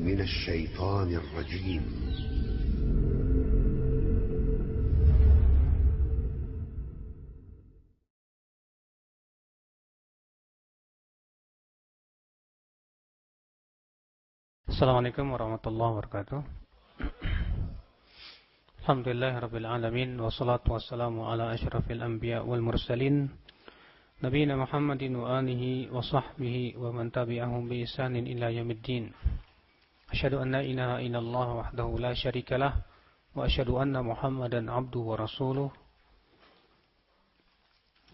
من الشيطان الرجيم. السلام عليكم ورحمة الله وبركاته. الحمد لله رب العالمين والصلاة والسلام على أشرف الأنبياء والمرسلين نبينا محمد وآله وصحبه ومن تبعهم بإحسان إلى يوم الدين. yamiddin Asyhadu an la ilaha illallah wahdahu la syarika lah Wa asyhadu anna Muhammadan abduhu wa rasuluh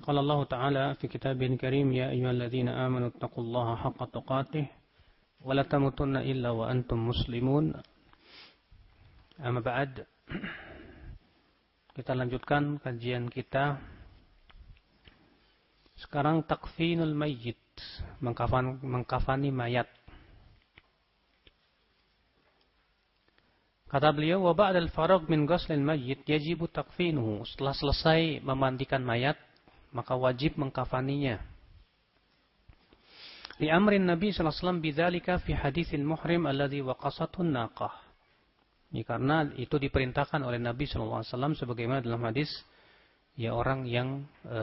Qala Allah Ta'ala fi kitabin karim Ya ayyuhalladzina amanu attaqullaha haqqa tuqatih ولا تموتن إلا وأنتم مسlimun Amma ba'd Kita lanjutkan kajian kita Sekarang takfinul mayyit mengkafan, Mengkafani mayat Kata beliau wa ba'dal farag min ghuslil mayyit yajibu takfinuhu Setelah selesai memandikan mayat maka wajib mengkafaninya Li'amrin Nabi SAW bidzalika fi haditsil muhrim alladhi waqasathu naqah. Ini karena itu diperintahkan oleh Nabi SAW sebagaimana dalam hadis ya orang yang e,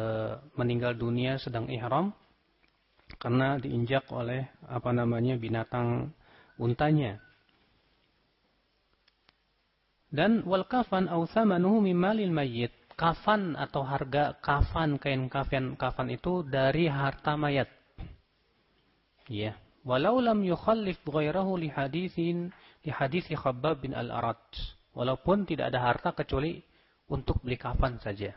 meninggal dunia sedang ihram karena diinjak oleh apa namanya binatang untanya. Dan wal kafan au thamanuhu mimalil mayyit. Kafan atau harga kafan kain kafan kafan itu dari harta mayat. Ya. Walau lam yukhallif ghairahu li hadithin li hadithi Khabbab bin Al-Arad. Walaupun tidak ada harta kecuali untuk beli kafan saja.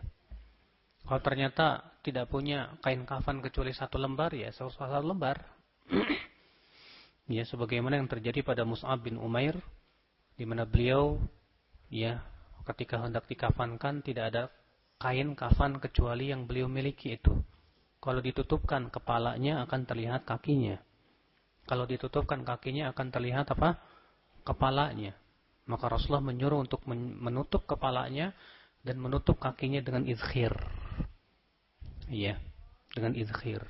Kalau ternyata tidak punya kain kafan kecuali satu lembar ya satu, satu lembar. ya sebagaimana yang terjadi pada Mus'ab bin Umair di mana beliau ya ketika hendak dikafankan tidak ada kain kafan kecuali yang beliau miliki itu. Kalau ditutupkan kepalanya akan terlihat kakinya. Kalau ditutupkan kakinya akan terlihat apa? Kepalanya. Maka Rasulullah menyuruh untuk menutup kepalanya dan menutup kakinya dengan izkhir. Iya, dengan izkhir.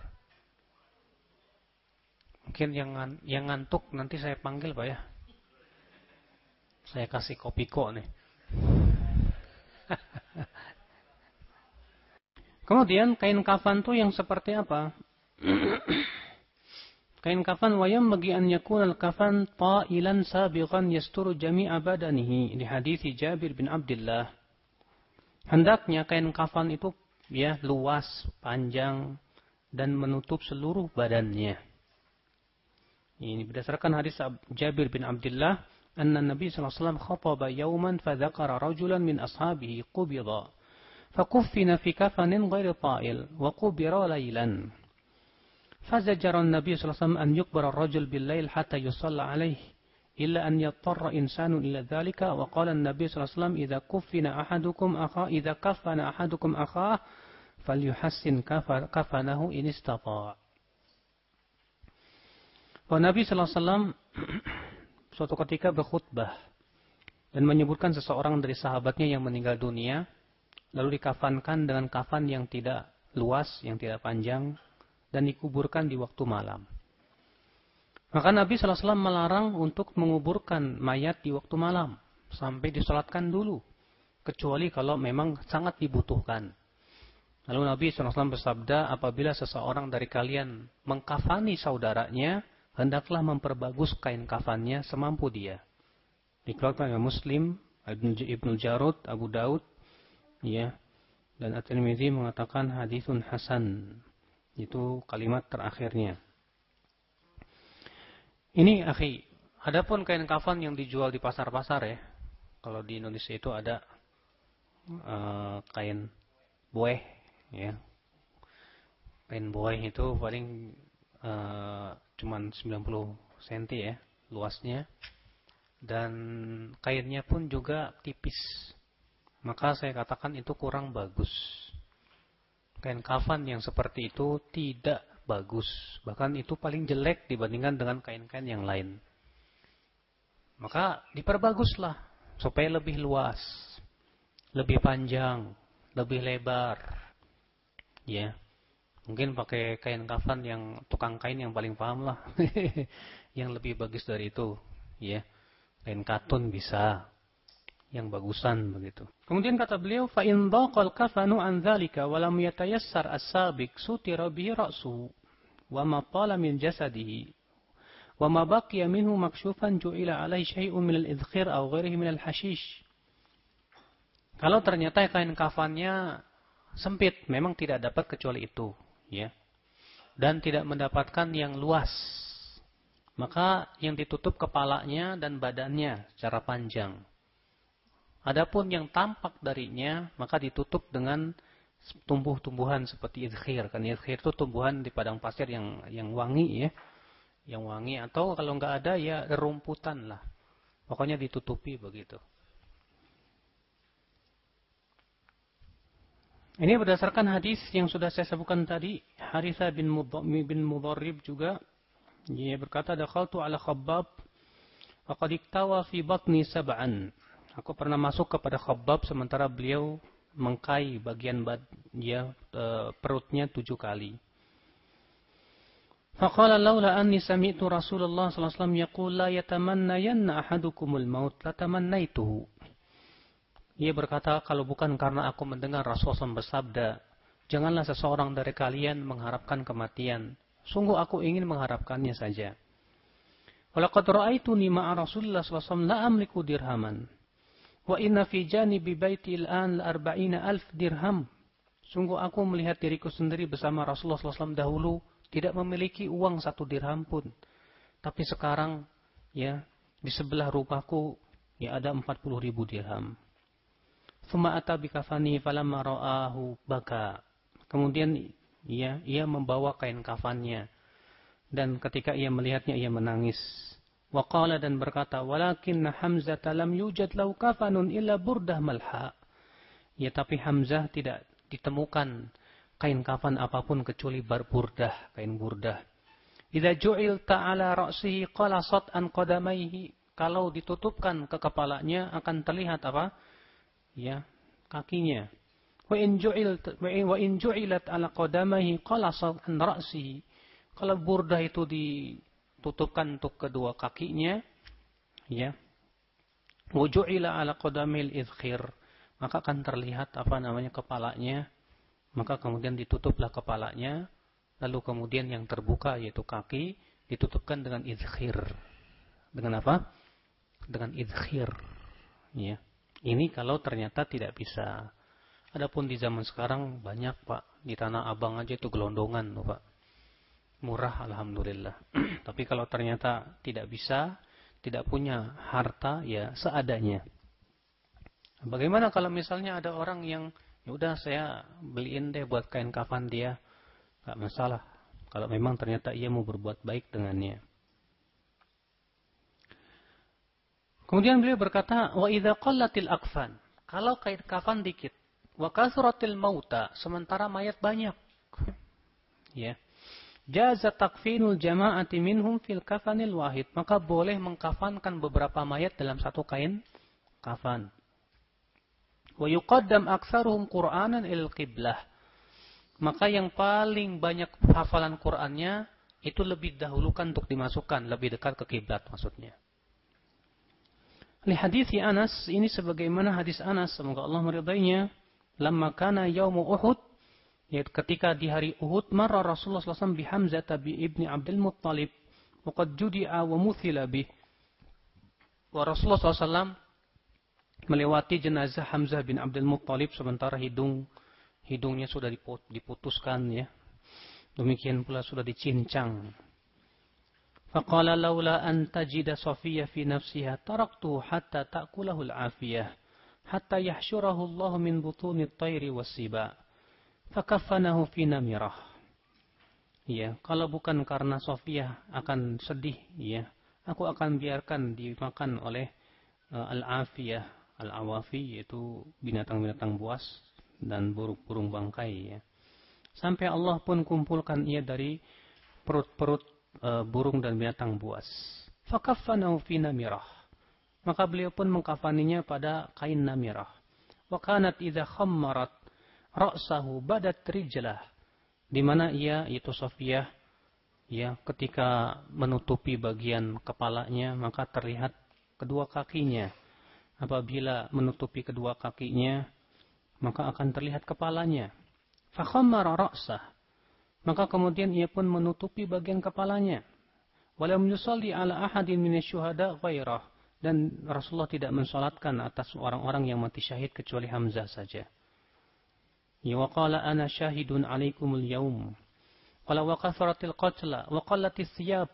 Mungkin yang yang ngantuk nanti saya panggil Pak ya. Saya kasih kopi kok nih. Kemudian kain kafan tuh yang seperti apa? kain kafan wayam bagi an yakun al kafan ta'ilan sabiqan yasturu jami'a badanihi di hadis Jabir bin Abdullah. Hendaknya kain kafan itu ya luas, panjang dan menutup seluruh badannya. Ini berdasarkan hadis Jabir bin Abdullah, anna Nabi sallallahu alaihi wasallam khataba yawman fadzakara rajulan min ashabihi qubida فكفن في كفن غير طائل وقبر ليلا. فزجر النبي صلى الله عليه وسلم أن يقبر الرجل بالليل حتى يصلى عليه إلا أن يضطر إنسان إلى ذلك. وقال النبي صلى الله عليه وسلم إذا كفن أحدكم أخاه إذا كفن أحدكم أخاه فليحسن كفنه إن استطاع. Bahwa Nabi SAW suatu ketika berkhutbah dan menyebutkan seseorang dari sahabatnya yang meninggal dunia lalu dikafankan dengan kafan yang tidak luas, yang tidak panjang, dan dikuburkan di waktu malam. Maka Nabi SAW melarang untuk menguburkan mayat di waktu malam, sampai disolatkan dulu, kecuali kalau memang sangat dibutuhkan. Lalu Nabi SAW bersabda, apabila seseorang dari kalian mengkafani saudaranya, hendaklah memperbagus kain kafannya semampu dia. Dikeluarkan oleh Muslim, Ibnu Jarud, Abu Daud, ya. Dan At-Tirmidzi mengatakan hadisun hasan. Itu kalimat terakhirnya. Ini akhi adapun kain kafan yang dijual di pasar-pasar ya kalau di Indonesia itu ada uh, kain bueh ya. Kain bueh itu paling uh, cuman 90 cm ya luasnya dan kainnya pun juga tipis maka saya katakan itu kurang bagus. Kain kafan yang seperti itu tidak bagus. Bahkan itu paling jelek dibandingkan dengan kain-kain yang lain. Maka diperbaguslah supaya lebih luas, lebih panjang, lebih lebar. Ya. Mungkin pakai kain kafan yang tukang kain yang paling paham lah. yang lebih bagus dari itu. ya. Kain katun bisa. Yang bagusan begitu. Kemudian kata beliau, fa in dhaqal kafanu an dzalika wa lam yatayassar as-sabiq sutira bihi ra'su wa ma tala min jasadihi wa ma baqiya minhu makshufan ju'ila alaihi syai'un min al-idkhir aw ghairihi min al-hashish. Kalau ternyata kain kafannya sempit, memang tidak dapat kecuali itu, ya. Dan tidak mendapatkan yang luas maka yang ditutup kepalanya dan badannya secara panjang. Adapun yang tampak darinya, maka ditutup dengan tumbuh-tumbuhan seperti idkhir. Kan idkhir itu tumbuhan di padang pasir yang yang wangi ya. Yang wangi atau kalau nggak ada ya rumputan lah. Pokoknya ditutupi begitu. Ini berdasarkan hadis yang sudah saya sebutkan tadi, Haritha bin Mudharrib juga dia berkata, Dakhaltu ala khabbab, Faqad iktawa fi batni sab'an. Aku pernah masuk kepada khabbab sementara beliau mengkai bagian bad, ya, perutnya tujuh kali. Faqala laula anni sami'tu Rasulullah sallallahu alaihi wasallam yaqul la yatamannayanna ahadukumul maut latamannaituhu. Ia berkata, kalau bukan karena aku mendengar Rasulullah bersabda, janganlah seseorang dari kalian mengharapkan kematian. Sungguh aku ingin mengharapkannya saja. Walaqad ra'aituni ma'a Rasulullah SAW la amliku dirhaman. Wa inna fi janibi baiti al-an arba'ina alf dirham. Sungguh aku melihat diriku sendiri bersama Rasulullah SAW dahulu tidak memiliki uang satu dirham pun. Tapi sekarang ya di sebelah rumahku ya ada 40 ribu dirham. Ata bikafani falamma ra'ahu. Baka. Kemudian ia ia membawa kain kafannya. Dan ketika ia melihatnya ia menangis. Waqala dan berkata walakin Hamzah lam yujad lau kafanun illa burdah malha. Ya tapi Hamzah tidak ditemukan kain kafan apa pun kecuali bar burdah kain burdah. Idza ju'il ta'ala ra'sihi qalasat an qadamaihi. Kalau ditutupkan ke kepalanya akan terlihat apa ya kakinya Wa in ju'ilat ala qadamaihi qalasat an ra'sihi. Kalau burdah itu ditutupkan untuk kedua kakinya, ya. Wa ju'ila ala qadamil idkhir. Maka akan terlihat apa namanya kepalanya. Maka kemudian ditutuplah kepalanya. Lalu kemudian yang terbuka yaitu kaki ditutupkan dengan idkhir. Dengan apa? Dengan idkhir. Ya. Ini kalau ternyata tidak bisa Adapun di zaman sekarang banyak Pak. Di Tanah Abang aja itu gelondongan tuh Pak. Murah Alhamdulillah. Tapi kalau ternyata tidak bisa, tidak punya harta, ya seadanya. Bagaimana kalau misalnya ada orang yang, ya udah saya beliin deh buat kain kafan dia. Gak masalah. Kalau memang ternyata ia mau berbuat baik dengannya. Kemudian beliau berkata, wa idza qallatil akfan. Kalau kain kafan dikit, Wa kasratil mauta, sementara mayat banyak. Ya. Jaza takfinul jama'ati minhum fil kafanil wahid. Maka boleh mengkafankan beberapa mayat dalam satu kain kafan. Wa yuqaddam aksaruhum Qur'anan il qiblah. Maka yang paling banyak hafalan Qur'annya itu lebih dahulukan untuk dimasukkan, lebih dekat ke kiblat maksudnya. Hadis Anas ini sebagaimana hadis Anas semoga Allah meridainya. Lamma kana yaumu Uhud yaitu ketika di hari Uhud marra Rasulullah SAW bi Hamzah bi ibni Abdul Muttalib waqad judi'a wa muthila bih. Wa Rasulullah SAW melewati jenazah Hamzah bin Abdul Muttalib sementara hidung hidungnya sudah diputuskan ya. Demikian pula sudah dicincang Faqala laula an tajida Safiya fi nafsiha taraktuhu hatta ta'kulahu al-afiyah hatta yahsyurahu Allah min butuni at-tayri was-siba. Fakafanahu fi namirah. Ya, kalau bukan karena Sofia akan sedih, ya, aku akan biarkan dimakan oleh uh, al-afiyah, al-awafi yaitu binatang-binatang buas dan burung-burung bangkai ya. Sampai Allah pun kumpulkan ia dari perut-perut uh, burung dan binatang buas fakafanahu fi namirah maka beliau pun mengkafaninya pada kain namirah. Wa kanat idza khammarat ra'sahu badat rijlah. Di mana ia itu Sofiyah ya ketika menutupi bagian kepalanya maka terlihat kedua kakinya. Apabila menutupi kedua kakinya maka akan terlihat kepalanya. Fakhammara ra'sah. Maka kemudian ia pun menutupi bagian kepalanya. Walam yusalli ala ahadin minasyuhada ghairah. Dan Rasulullah tidak mensolatkan atas orang-orang yang mati syahid kecuali Hamzah saja. Ya wa qala ana syahidun alaikumul yaum. Qala wa katharatil qatla wa qallatis siyab.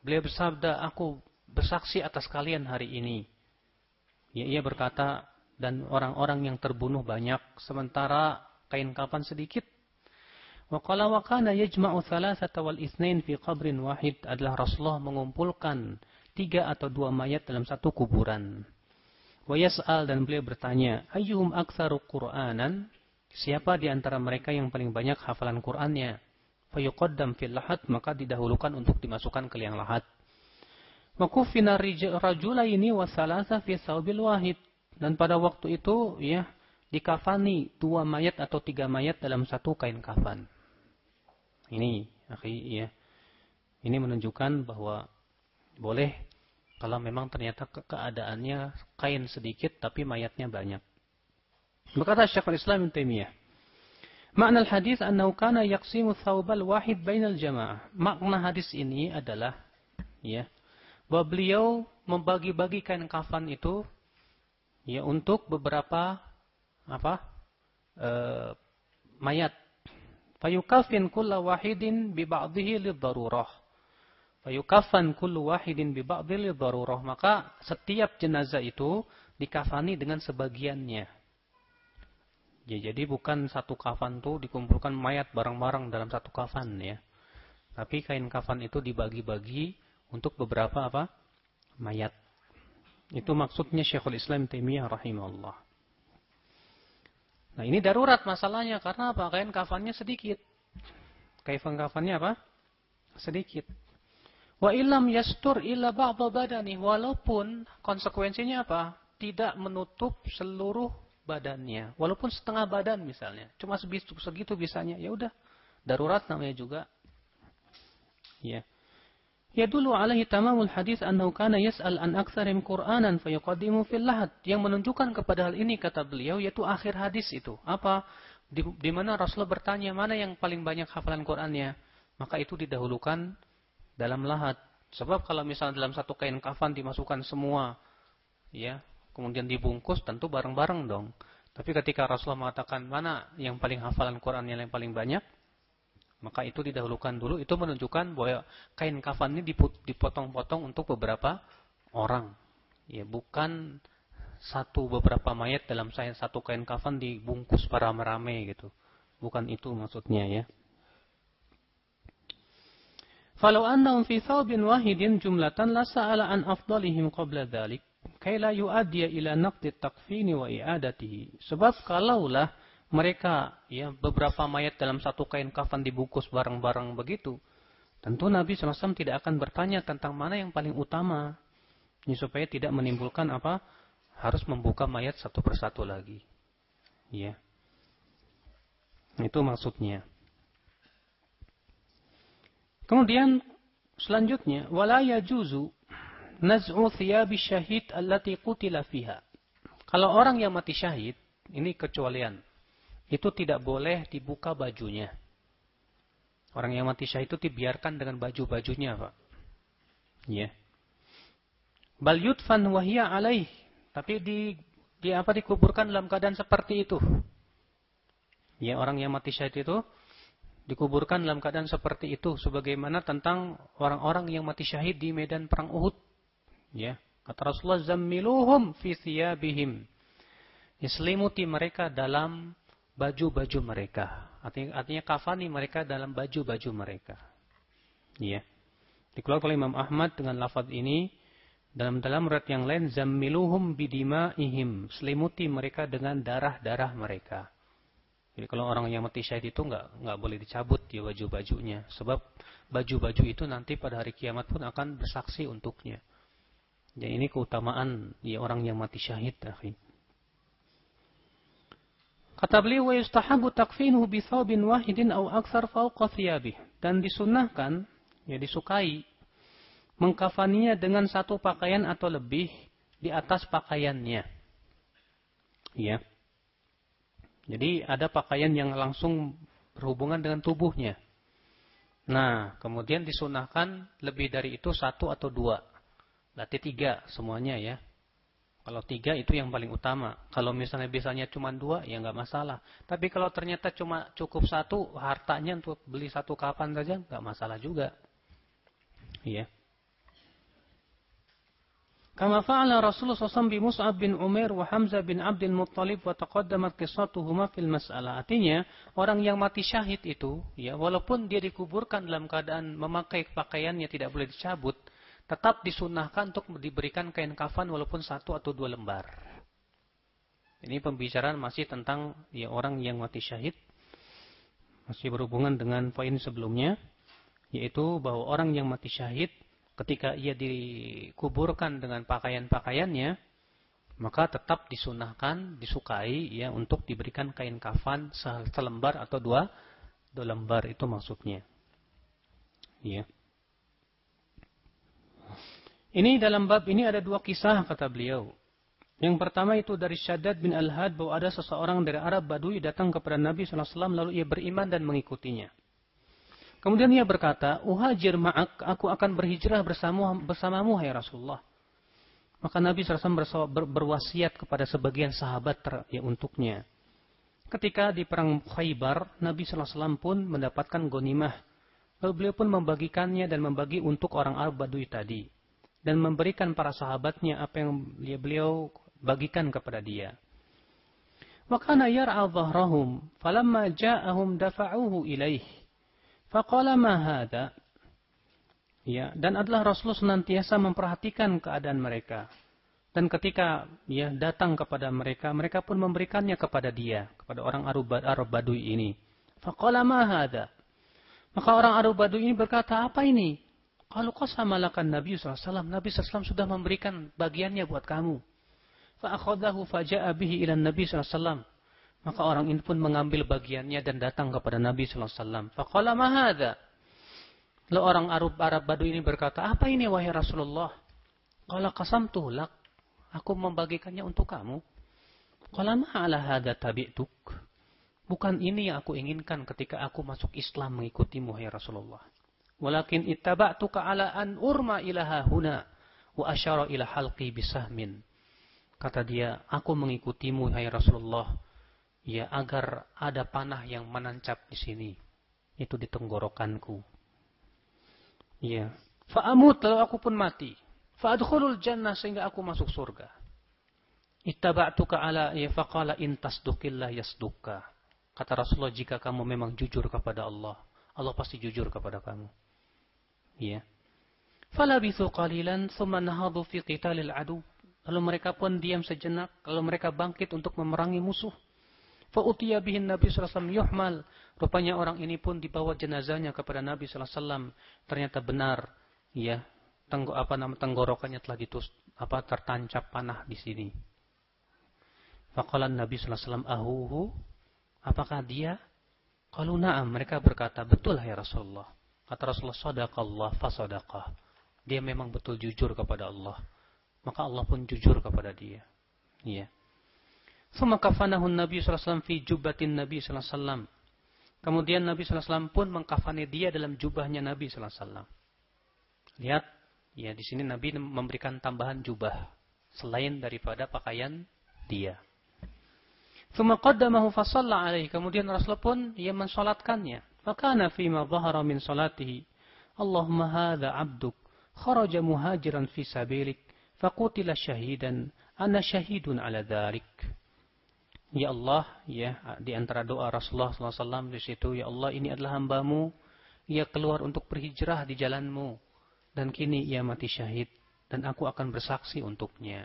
Beliau bersabda, aku bersaksi atas kalian hari ini. Ya, ia berkata, dan orang-orang yang terbunuh banyak, sementara kain kafan sedikit. Wa qala wa kana yajma'u thalathata wal itsnain fi qabrin wahid adalah Rasulullah mengumpulkan tiga atau dua mayat dalam satu kuburan. Wa yas'al dan beliau bertanya, ayyuhum aktsaru Qur'anan? Siapa di antara mereka yang paling banyak hafalan Qur'annya? Fayuqaddam fil lahat maka didahulukan untuk dimasukkan ke liang lahat. Wa kufina rajulaini wa thalatha fi thawbil wahid. Dan pada waktu itu ya dikafani dua mayat atau tiga mayat dalam satu kain kafan. Ini, akhi, ya. Ini menunjukkan bahwa boleh kalau memang ternyata ke keadaannya kain sedikit tapi mayatnya banyak. Berkata Syekhul Islam Ibn Taimiyah, Makna hadis annahu kana yaqsimu thawbal wahid bainal jamaah. Makna hadis ini adalah ya bahwa beliau membagi-bagi kain kafan itu ya untuk beberapa apa e, mayat fayukafin kulla wahidin bi ba'dihi lidharurah fayukafan kullu wahidin bi ba'dihi lidharurah maka setiap jenazah itu dikafani dengan sebagiannya. Ya jadi bukan satu kafan tuh dikumpulkan mayat bareng-bareng dalam satu kafan ya. Tapi kain kafan itu dibagi-bagi untuk beberapa apa? Mayat. Itu maksudnya Syekhul Islam Taimiyah rahimahullah. Nah ini darurat masalahnya karena apa? Kain kafannya sedikit. Kaifan kafannya apa? Sedikit. Wa ilam yastur illa ba'dha badani. Walaupun konsekuensinya apa? Tidak menutup seluruh badannya. Walaupun setengah badan misalnya. Cuma segitu bisanya. Ya udah. Darurat namanya juga. Ya. Yadulu alaihi tamamul hadis annahu kana yas'al an aktsarim Qur'anan fayuqaddimu fil lahad. Yang menunjukkan kepada hal ini kata beliau yaitu akhir hadis itu. Apa? Di, di mana Rasulullah bertanya mana yang paling banyak hafalan Qur'annya? Maka itu didahulukan dalam lahat. Sebab kalau misalnya dalam satu kain kafan dimasukkan semua ya, kemudian dibungkus tentu bareng-bareng dong. Tapi ketika Rasulullah mengatakan mana yang paling hafalan Qur'annya yang paling banyak, maka itu didahulukan dulu. Itu menunjukkan bahwa kain kafan ini dipotong-potong untuk beberapa orang. Ya, bukan satu beberapa mayat dalam saya satu kain kafan dibungkus para merame gitu. Bukan itu maksudnya ya. Falau annahum fi thawbin wahidin jumlatan la sa'ala an afdalihim qabla dhalik kay la yu'addiya ila naqdi takfini wa i'adatihi. Sebab kalaulah mereka ya beberapa mayat dalam satu kain kafan dibungkus bareng-bareng begitu, tentu Nabi SAW tidak akan bertanya tentang mana yang paling utama. Ini supaya tidak menimbulkan apa? Harus membuka mayat satu persatu lagi. Ya. Itu maksudnya. Kemudian selanjutnya wala yajuzu naz'u thiyabi syahid allati qutila fiha. Kalau orang yang mati syahid, ini kecualian itu tidak boleh dibuka bajunya. Orang yang mati syahid itu dibiarkan dengan baju-bajunya, Pak. Ya. Bal yudfan wahia alaih. Tapi di di apa dikuburkan dalam keadaan seperti itu. Ya, orang yang mati syahid itu dikuburkan dalam keadaan seperti itu sebagaimana tentang orang-orang yang mati syahid di medan perang Uhud. Ya, kata Rasulullah zammiluhum fi thiyabihim. Islimuti mereka dalam baju-baju mereka. Artinya, artinya kafani mereka dalam baju-baju mereka. Ya. Dikeluarkan oleh Imam Ahmad dengan lafaz ini dalam dalam rat yang lain zammiluhum ihim selimuti mereka dengan darah-darah mereka. Jadi kalau orang yang mati syahid itu nggak nggak boleh dicabut ya baju-bajunya, sebab baju-baju itu nanti pada hari kiamat pun akan bersaksi untuknya. Jadi ini keutamaan ya orang yang mati syahid, akhi. Kata beliau, yustahabu takfinuhu bi thawbin wahidin aw akthar fawqa thiyabih. Dan disunnahkan, ya disukai, mengkafaninya dengan satu pakaian atau lebih di atas pakaiannya. Ya. Jadi ada pakaian yang langsung berhubungan dengan tubuhnya. Nah, kemudian disunahkan lebih dari itu satu atau dua. Berarti tiga semuanya ya. Kalau tiga itu yang paling utama. Kalau misalnya biasanya cuma dua, ya nggak masalah. Tapi kalau ternyata cuma cukup satu, hartanya untuk beli satu kapan saja, nggak masalah juga. Iya. Kama fa'ala Rasulullah SAW bi Mus'ab bin Umar wa Hamzah bin Abdul Muttalib wa taqaddamat qissatuhuma fil mas'alah. Artinya, orang yang mati syahid itu, ya, walaupun dia dikuburkan dalam keadaan memakai pakaiannya tidak boleh dicabut, tetap disunahkan untuk diberikan kain kafan walaupun satu atau dua lembar. Ini pembicaraan masih tentang ya orang yang mati syahid. Masih berhubungan dengan poin sebelumnya. Yaitu bahwa orang yang mati syahid ketika ia dikuburkan dengan pakaian-pakaiannya. Maka tetap disunahkan, disukai ya untuk diberikan kain kafan selembar atau dua, dua lembar itu maksudnya. Ya. Ini dalam bab ini ada dua kisah kata beliau. Yang pertama itu dari Syaddad bin Al-Had bahwa ada seseorang dari Arab Badui datang kepada Nabi SAW lalu ia beriman dan mengikutinya. Kemudian ia berkata, Uhajir ma'ak, aku akan berhijrah bersamamu, bersamamu hai Rasulullah. Maka Nabi SAW ber, berwasiat kepada sebagian sahabat ter, ya, untuknya. Ketika di perang Khaybar, Nabi SAW pun mendapatkan gonimah. Lalu beliau pun membagikannya dan membagi untuk orang Arab Badui tadi dan memberikan para sahabatnya apa yang beliau bagikan kepada dia. Wa kana yar'a dhahrahum falamma ja'ahum dafa'uhu ilaih. Faqala ma? Ya, dan adalah Rasulullah senantiasa memperhatikan keadaan mereka. Dan ketika ya datang kepada mereka, mereka pun memberikannya kepada dia, kepada orang Arab Badui ini. Faqala ma hadha? Maka orang Arab Badui ini berkata, apa ini? Kalau kau samalakan Nabi SAW, Nabi SAW sudah memberikan bagiannya buat kamu. Fa'akhodahu faja'a bihi ilan Nabi SAW. Maka orang ini pun mengambil bagiannya dan datang kepada Nabi SAW. Faqala mahada. Lalu orang Arab, Arab Badu ini berkata, apa ini wahai Rasulullah? Kalau kasam tulak, aku membagikannya untuk kamu. Kalau ma'ala hada tabi'tuk. Bukan ini yang aku inginkan ketika aku masuk Islam mengikutimu, wahai Rasulullah. Walakin ittaba'tuka ala an urma ilaha huna wa asyara ila halqi bisahmin. Kata dia, aku mengikutimu hai Rasulullah ya agar ada panah yang menancap di sini. Itu di tenggorokanku. Ya. Fa'amut lalu aku pun mati. Fa'adkhulul jannah sehingga aku masuk surga. Ittaba'tuka ala ya faqala in tasdukillah yasdukka. Kata Rasulullah jika kamu memang jujur kepada Allah, Allah pasti jujur kepada kamu. Ya. Falabithu qalilan thumma nahadu fi qitalil adu. Lalu mereka pun diam sejenak, lalu mereka bangkit untuk memerangi musuh. Fa'utiya bihin Nabi SAW yuhmal. Rupanya orang ini pun dibawa jenazahnya kepada Nabi SAW. Ternyata benar, ya, tenggo, apa nama tenggorokannya telah ditus, apa tertancap panah di sini. Faqalan Nabi SAW ahuhu. Apakah dia? Kalau na'am, mereka berkata, betul ya Rasulullah. Kata Rasulullah, sadaqallah fasadaqah. Dia memang betul jujur kepada Allah. Maka Allah pun jujur kepada dia. Iya. Suma kafanahu Nabi SAW fi jubatin Nabi SAW. Kemudian Nabi SAW pun mengkafani dia dalam jubahnya Nabi SAW. Lihat, ya di sini Nabi memberikan tambahan jubah selain daripada pakaian dia. Suma qaddamahu fasalla alaihi. Kemudian Rasulullah pun ia mensolatkannya. فكان فيما ظهر من صلاته اللهم هذا عبدك خرج مهاجرا في سبيلك فقتل شهيدا أنا شهيد على ذلك Ya Allah, ya di antara doa Rasulullah SAW di situ, ya Allah ini adalah hambamu, ia keluar untuk berhijrah di jalanmu, dan kini ia mati syahid, dan aku akan bersaksi untuknya.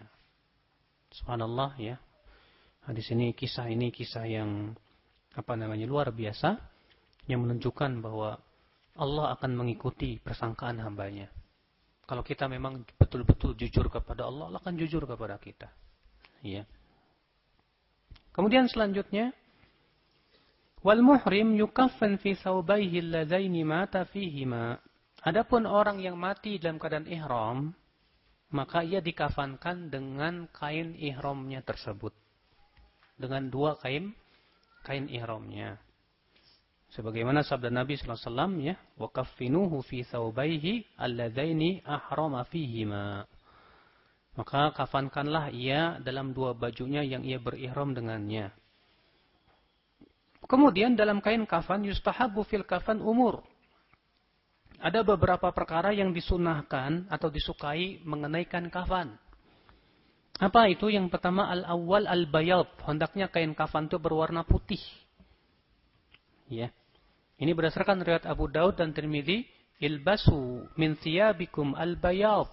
Subhanallah ya. Nah, di sini kisah ini kisah yang apa namanya luar biasa yang menunjukkan bahwa Allah akan mengikuti persangkaan hambanya. Kalau kita memang betul-betul jujur kepada Allah, Allah akan jujur kepada kita. Ya. Kemudian selanjutnya Wal muhrim yukaffan fi thawbayhi alladaini mata fihima. Adapun orang yang mati dalam keadaan ihram, maka ia dikafankan dengan kain ihramnya tersebut. Dengan dua kain kain ihramnya. Sebagaimana sabda Nabi wasallam ya, wa kaffinuhu fi thawbayhi alladaini ahrama fihima. Maka kafankanlah ia dalam dua bajunya yang ia berihram dengannya. Kemudian dalam kain kafan yustahabu fil kafan umur. Ada beberapa perkara yang disunahkan atau disukai mengenai kain kafan. Apa itu? Yang pertama al-awwal al-bayad. Hendaknya kain kafan itu berwarna putih. Ya. Ini berdasarkan riwayat Abu Daud dan Tirmidzi, "Ilbasu min thiyabikum al-bayad,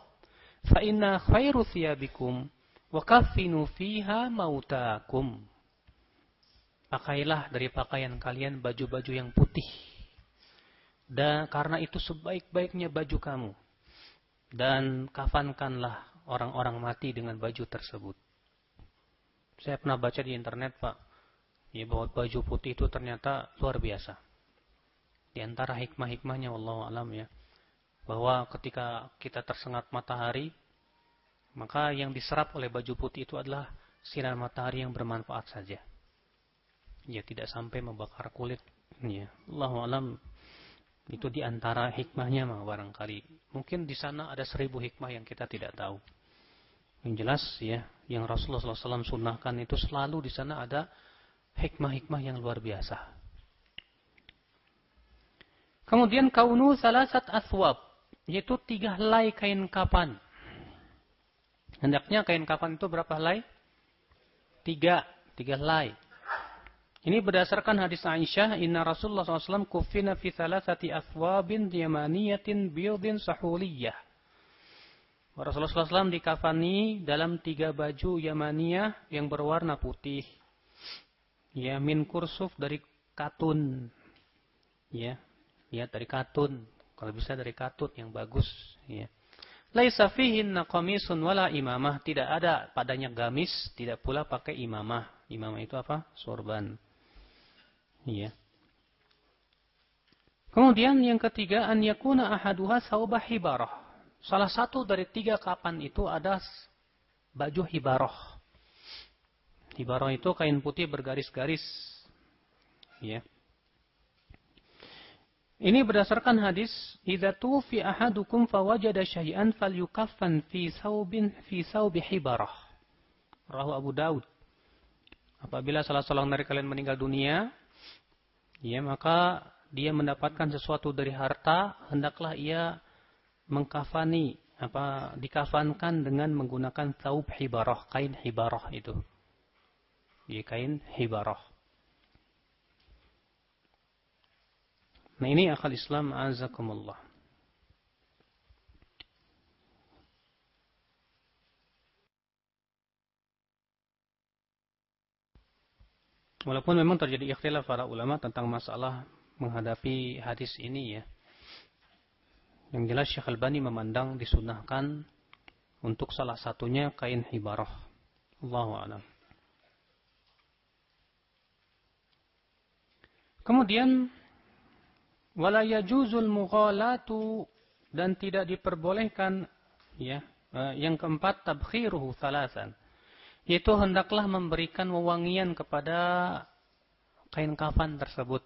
fa inna khairu thiyabikum wa kaffinu fiha mautakum." Pakailah dari pakaian kalian baju-baju yang putih. Dan karena itu sebaik-baiknya baju kamu. Dan kafankanlah orang-orang mati dengan baju tersebut. Saya pernah baca di internet, Pak. Ya, bahwa baju putih itu ternyata luar biasa. Di antara hikmah-hikmahnya, Allah alam ya. Bahwa ketika kita tersengat matahari, maka yang diserap oleh baju putih itu adalah sinar matahari yang bermanfaat saja. Ya tidak sampai membakar kulit ya. Allah alam. Itu di antara hikmahnya mah barangkali. Mungkin di sana ada seribu hikmah yang kita tidak tahu. Yang jelas ya yang Rasulullah SAW sunnahkan itu selalu di sana ada hikmah-hikmah yang luar biasa kemudian kaunu salasat aswab yaitu tiga helai kain kapan hendaknya kain kapan itu berapa helai tiga tiga helai ini berdasarkan hadis Aisyah, Inna Rasulullah SAW kufina fi thalathati athwabin yamaniyatin biyudin sahuliyah. Rasulullah SAW dikafani dalam tiga baju Yamaniyah yang berwarna putih. Ya, min kursuf dari katun. Ya, ya dari katun. Kalau bisa dari katun yang bagus. Ya. Laisa qamisun wala imamah. Tidak ada padanya gamis, tidak pula pakai imamah. Imamah itu apa? Sorban. Iya. Kemudian yang ketiga an yakuna ahaduha saubah hibarah. Salah satu dari tiga kapan itu ada baju hibarah. Hibarah itu kain putih bergaris-garis. Ya. Ini berdasarkan hadis, "Idza tufi ahadukum fawajada syai'an falyukaffan fi saubin fi saubi hibarah." Rahu Abu Daud. Apabila salah seorang dari kalian meninggal dunia, ya maka dia mendapatkan sesuatu dari harta, hendaklah ia mengkafani apa dikafankan dengan menggunakan taub hibarah, kain hibarah itu. Ya, kain hibarah. Nah ini akal Islam azakumullah. Walaupun memang terjadi ikhtilaf para ulama tentang masalah menghadapi hadis ini ya. Yang jelas Syekh Al-Bani memandang disunahkan untuk salah satunya kain hibarah. Allahu a'lam. Kemudian wala yajuzul mughalatu dan tidak diperbolehkan ya eh, yang keempat tabkhiruhu salasan yaitu hendaklah memberikan wewangian kepada kain kafan tersebut.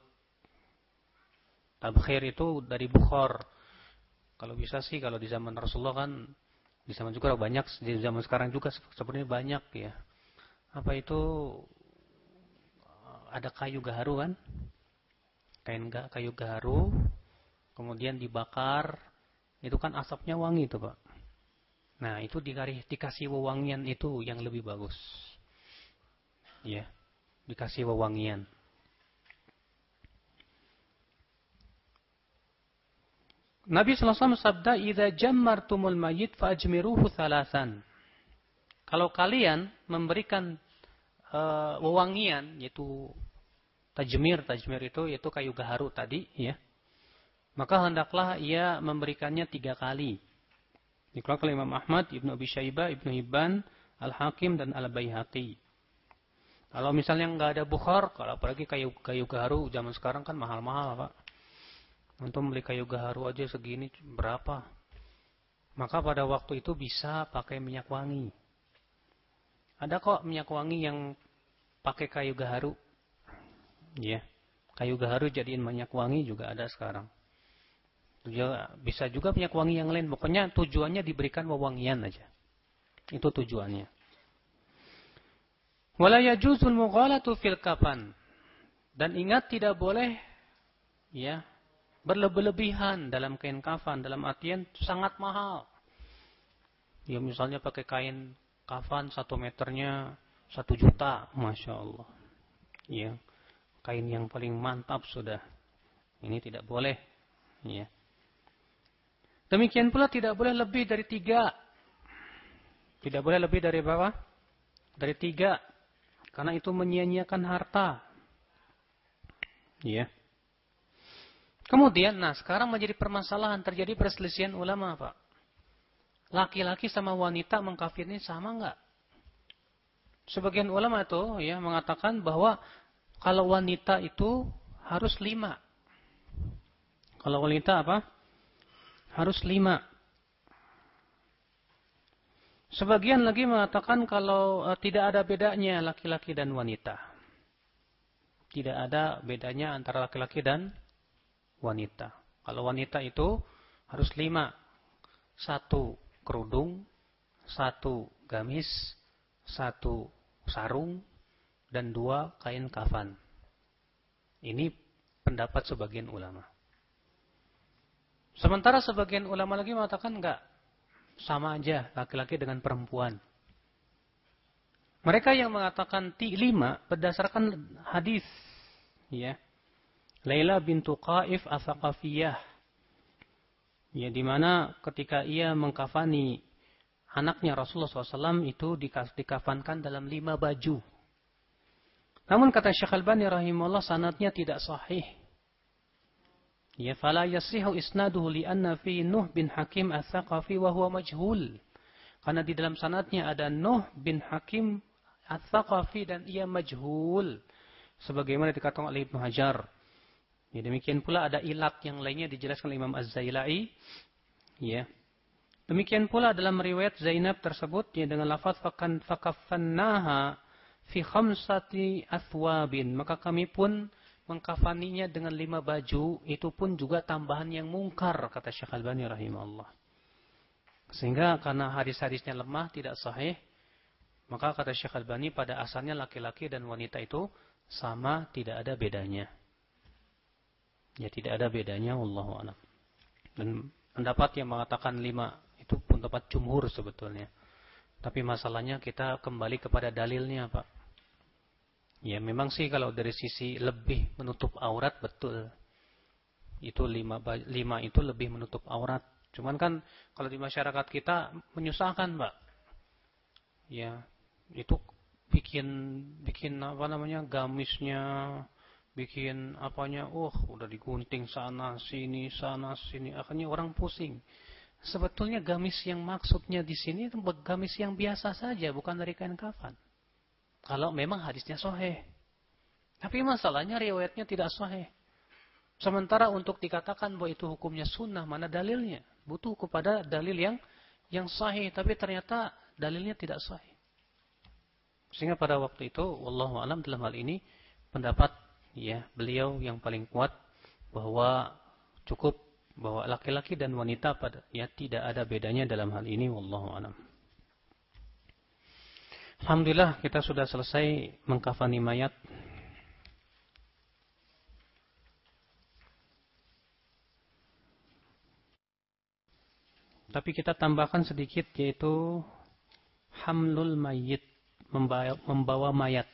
Tabkhir itu dari bukhor. Kalau bisa sih kalau di zaman Rasulullah kan di zaman juga banyak di zaman sekarang juga sebenarnya banyak ya. Apa itu ada kayu gaharu kan? Kain kayu gaharu kemudian dibakar itu kan asapnya wangi itu, Pak. Nah, itu dikasih, dikasih wewangian itu yang lebih bagus. Ya, dikasih wewangian. Nabi SAW sabda, "Idza jammartumul mayyit fa'ajmiruhu thalasan." Kalau kalian memberikan uh, wewangian yaitu tajmir, tajmir itu yaitu kayu gaharu tadi, ya. Maka hendaklah ia memberikannya tiga kali. Dikeluarkan oleh Imam Ahmad, Ibnu Abi Syaibah, Ibnu Hibban, Al-Hakim dan Al-Baihaqi. Kalau misalnya nggak ada bukhar, kalau apalagi kayu kayu gaharu zaman sekarang kan mahal-mahal pak. Untuk beli kayu gaharu aja segini berapa? Maka pada waktu itu bisa pakai minyak wangi. Ada kok minyak wangi yang pakai kayu gaharu. Ya, kayu gaharu jadiin minyak wangi juga ada sekarang. Bisa juga minyak wangi yang lain. Pokoknya tujuannya diberikan wewangian aja. Itu tujuannya. Wala yajuzul mughalatu fil kafan. Dan ingat tidak boleh ya berlebih-lebihan dalam kain kafan dalam artian sangat mahal. Ya misalnya pakai kain kafan satu meternya satu juta, masya Allah. Ya kain yang paling mantap sudah. Ini tidak boleh. Ya. Demikian pula tidak boleh lebih dari tiga. Tidak boleh lebih dari berapa? Dari tiga. Karena itu menyia-nyiakan harta. Ya. Kemudian, nah sekarang menjadi permasalahan terjadi perselisihan ulama, Pak. Laki-laki sama wanita mengkafirnya sama enggak? Sebagian ulama itu ya mengatakan bahwa kalau wanita itu harus lima. Kalau wanita apa? Harus lima. Sebagian lagi mengatakan kalau uh, tidak ada bedanya laki-laki dan wanita. Tidak ada bedanya antara laki-laki dan wanita. Kalau wanita itu harus lima. Satu kerudung, satu gamis, satu sarung, dan dua kain kafan. Ini pendapat sebagian ulama. Sementara sebagian ulama lagi mengatakan enggak sama aja laki-laki dengan perempuan. Mereka yang mengatakan lima berdasarkan hadis, ya. Laila bintu Qaif Asaqafiyah. Ya, di mana ketika ia mengkafani anaknya Rasulullah SAW itu dikafankan dalam lima baju. Namun kata Syekh Al-Bani rahimahullah sanatnya tidak sahih. Ya fala yasihu isnaduhu li'anna fi Nuh bin Hakim Ats-Tsaqafi wa huwa majhul. Karena di dalam sanatnya ada Nuh bin Hakim Ats-Tsaqafi dan ia majhul. Sebagaimana dikatakan oleh Ibnu Hajar. Ya, demikian pula ada ilat yang lainnya dijelaskan oleh Imam Az-Zailai. Ya. Demikian pula dalam riwayat Zainab tersebut ya dengan lafaz fakan fakaffannaha fi khamsati athwabin. Maka kami pun mengkafaninya dengan lima baju itu pun juga tambahan yang mungkar kata Syekh Al-Bani rahimahullah. Sehingga karena hadis-hadisnya lemah tidak sahih maka kata Syekh Al-Bani pada asalnya laki-laki dan wanita itu sama tidak ada bedanya. Ya tidak ada bedanya a'lam. Dan pendapat yang mengatakan lima itu pun pendapat jumhur sebetulnya. Tapi masalahnya kita kembali kepada dalilnya Pak. Ya memang sih kalau dari sisi lebih menutup aurat betul. Itu lima, lima itu lebih menutup aurat. Cuman kan kalau di masyarakat kita menyusahkan mbak. Ya itu bikin bikin apa namanya gamisnya bikin apanya oh udah digunting sana sini sana sini akhirnya orang pusing sebetulnya gamis yang maksudnya di sini itu gamis yang biasa saja bukan dari kain kafan kalau memang hadisnya sahih. Tapi masalahnya riwayatnya tidak sahih. Sementara untuk dikatakan bahwa itu hukumnya sunnah, mana dalilnya? Butuh kepada dalil yang yang sahih, tapi ternyata dalilnya tidak sahih. Sehingga pada waktu itu, wallahu alam dalam hal ini pendapat ya beliau yang paling kuat bahwa cukup bahwa laki-laki dan wanita pada ya tidak ada bedanya dalam hal ini wallahu alam. Alhamdulillah kita sudah selesai mengkafani mayat. Tapi kita tambahkan sedikit yaitu hamlul mayit membawa, membawa mayat